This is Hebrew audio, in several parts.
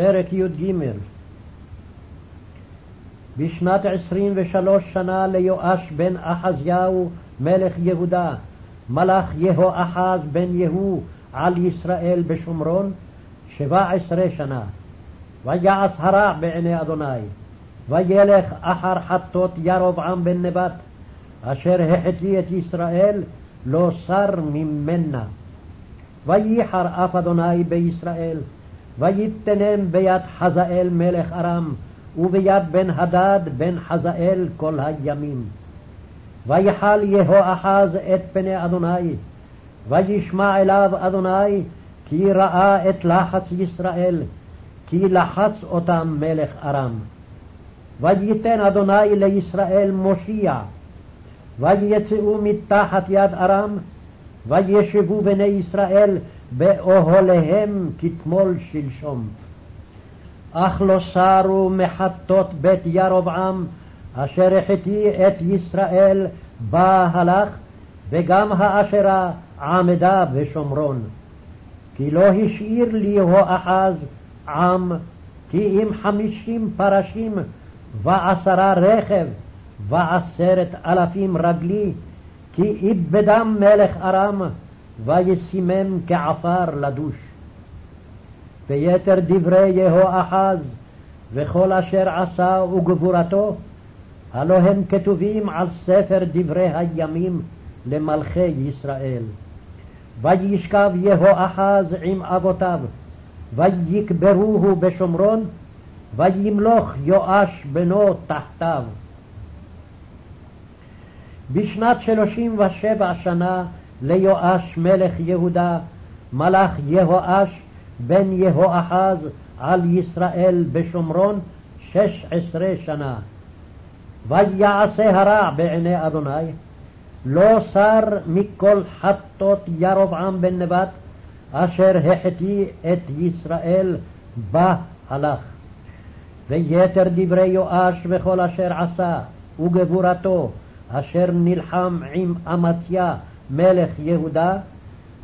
פרק י"ג. בשנת עשרים ושלוש שנה ליואש בן אחזיהו מלך יהודה מלך יהואחז בן יהוא על ישראל בשומרון שבע עשרה שנה. ויעש הרע בעיני אדוני וילך אחר חטות ירבעם בן נבט אשר החטיא את ישראל לא סר ממנה. וייחר אף אדוני בישראל ויתנם ביד חזאל מלך ארם, וביד בן הדד בן חזאל כל הימים. ויחל יהואחז את פני אדוני, וישמע אליו אדוני, כי ראה את לחץ ישראל, כי לחץ אותם מלך ארם. וייתן אדוני לישראל מושיע, ויצאו מתחת יד ארם, וישבו בני ישראל באוהליהם כתמול שלשום. אך לא סרו מחטות בית ירבעם, אשר החטיא את ישראל, בה הלך, וגם האשרה עמדה בשומרון. כי לא השאיר לי הואחז עם, כי אם חמישים פרשים, ועשרה רכב, ועשרת אלפים רגלי, כי איבדם מלך ארם, וישימם כעפר לדוש. ויתר דברי יהואחז וכל אשר עשה וגבורתו, הלא הם כתובים על ספר דברי הימים למלכי ישראל. וישכב יהואחז עם אבותיו, ויקברוהו בשומרון, וימלוך יואש בנו תחתיו. בשנת שלושים ושבע שנה ליואש מלך יהודה, מלך יהואש בן יהואחז על ישראל בשומרון שש עשרה שנה. ויעשה הרע בעיני אדוני, לא סר מכל חטות ירבעם בן נבט, אשר החטיא את ישראל, בה הלך. ויתר דברי יואש וכל אשר עשה, וגבורתו, אשר נלחם עם אמציה, מלך יהודה,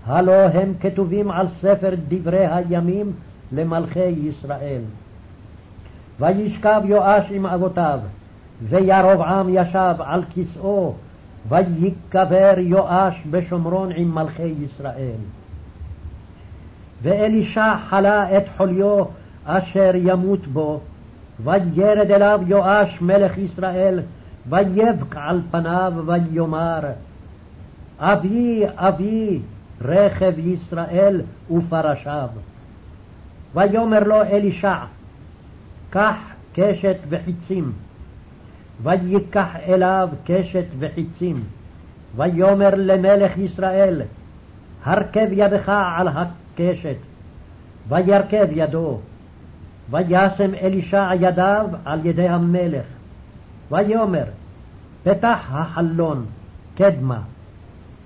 הלא הם כתובים על ספר דברי הימים למלכי ישראל. וישכב יואש עם אבותיו, וירבעם ישב על כסאו, ויקבר יואש בשומרון עם מלכי ישראל. ואלישע חלה את חוליו אשר ימות בו, וירד אליו יואש מלך ישראל, ויבק על פניו ויאמר אבי אבי רכב ישראל ופרשיו. ויאמר לו אלישע קח קשת וחיצים. וייקח אליו קשת וחיצים. ויאמר למלך ישראל הרכב ידך על הקשת. וירכב ידו. וישם אלישע ידיו על ידי המלך. ויאמר פתח החלון קדמה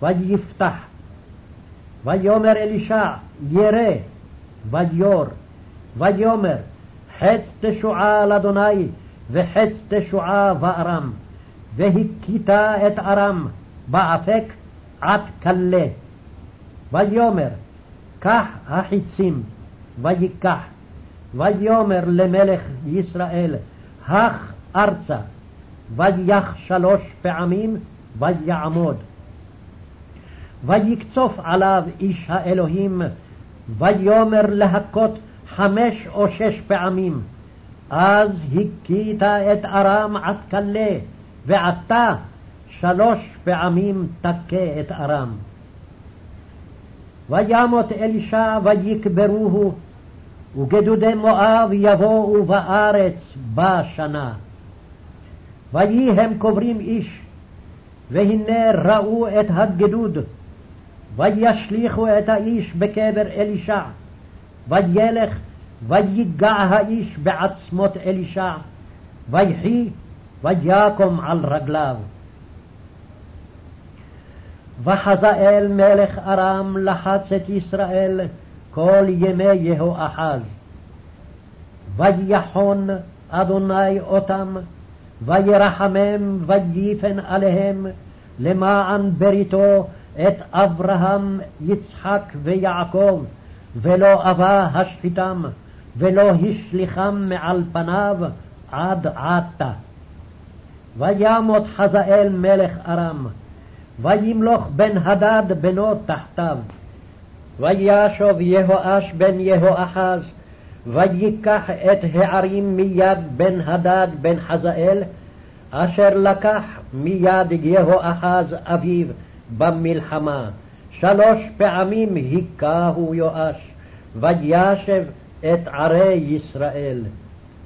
ויפתח. ויאמר אלישע ירא ויור ויאמר חץ תשועה לאדוני וחץ תשועה בארם והכית את ארם באפק עד כלה ויאמר קח החיצים ויקח ויאמר למלך ישראל הך ארצה ויח שלוש פעמים ויעמוד ויקצוף עליו איש האלוהים, ויאמר להכות חמש או שש פעמים. אז הכית את ארם עד כלה, ועתה שלוש פעמים תכה את ארם. וימות אלישע ויקברוהו, וגדודי מואב יבואו בארץ בשנה. ויהי הם קוברים איש, והנה ראו את הגדוד, וישליכו את האיש בקבר אלישע, וילך ויגע האיש בעצמות אלישע, ויחי ויקום על רגליו. וחזאל מלך ארם לחץ את ישראל כל ימי יהואחז. ויחון אדוני אותם, וירחמם ויפן עליהם, למען בריתו את אברהם, יצחק ויעקב, ולא אבה השפיטם, ולא השליכם מעל פניו עד עתה. וימות חזאל מלך ארם, וימלוך בן הדד בנו תחתיו. וישוב יהואש בן יהואחז, ויקח את הערים מיד בן הדד בן חזאל, אשר לקח מיד יהואחז אביו במלחמה. שלוש פעמים היכהו יואש, וישב את ערי ישראל.